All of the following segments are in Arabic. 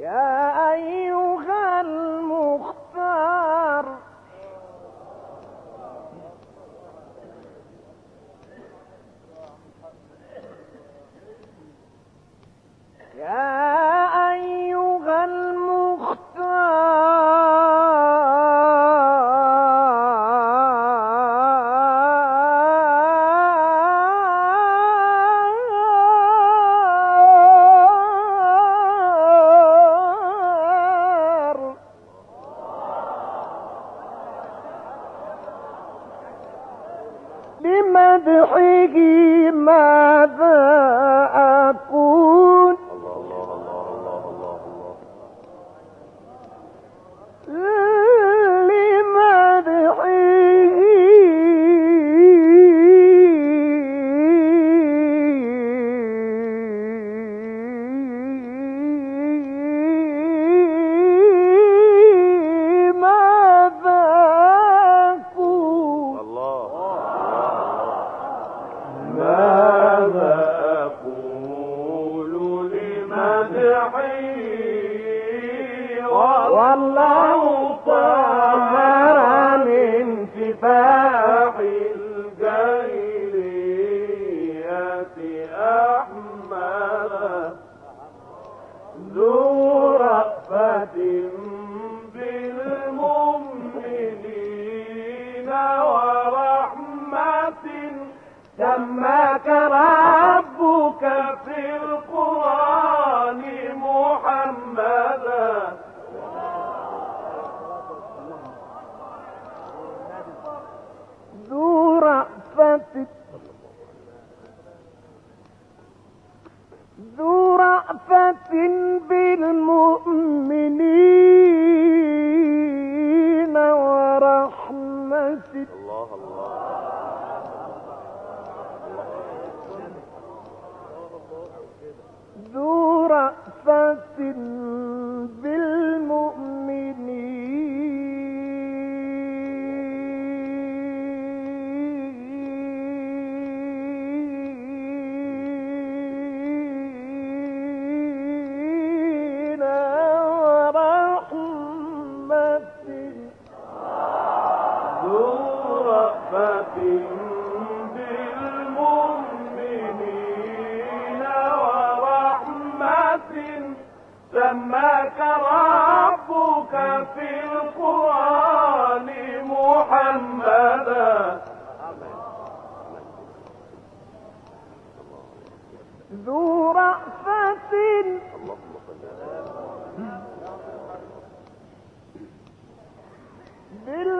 Yeah. ذبحه ماذا والله طهر من سفاح الجاهلية أحمد ذو رأفة، بالمؤمنين ورحمة تمت برأفة بالمؤمنين سماك ربك في القرآن محمدا. ذو رأفة. بالله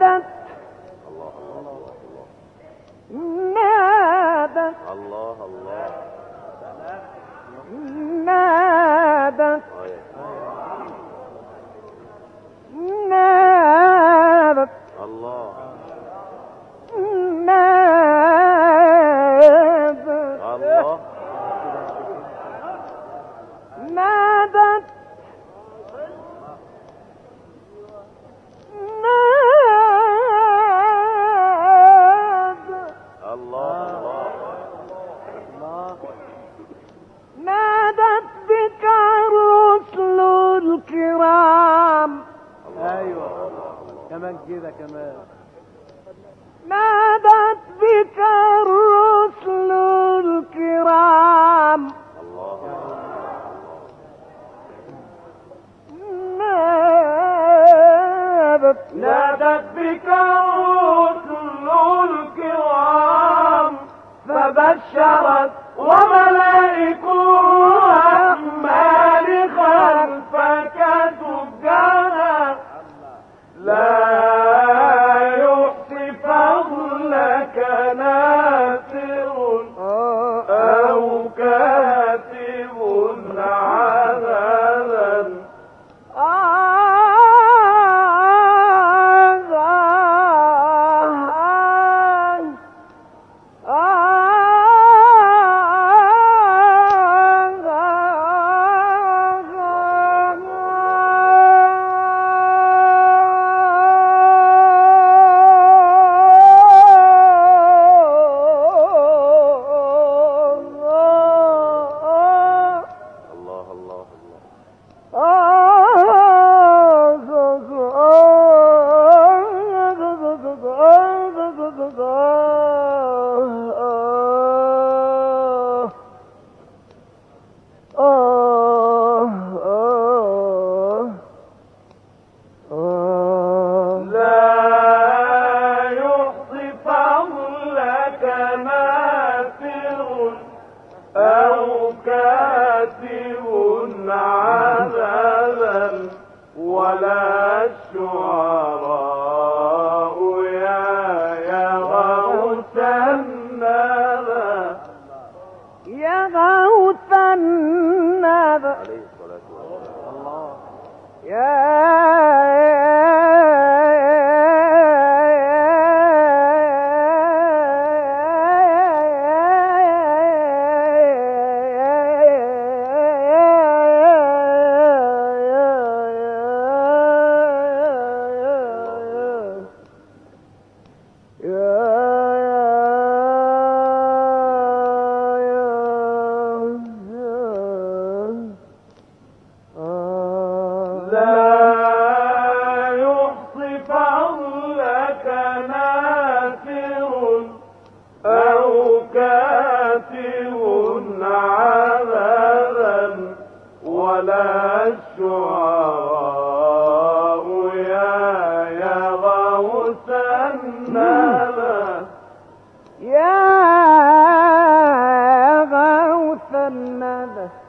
نادت. الله الله الله نادت. الله الله. نادت. نادت نادت بك رسل الكرام فبشرت وملائكها النبى. يا غوث النبى. عليه الصلاة والسلام. يا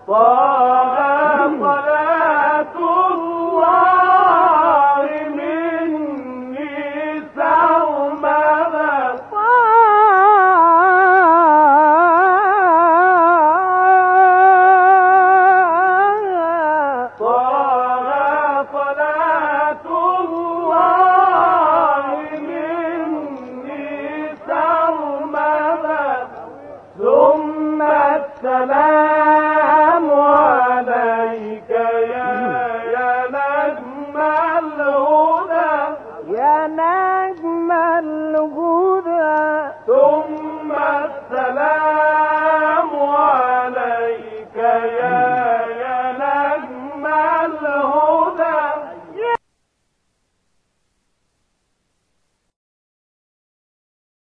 طه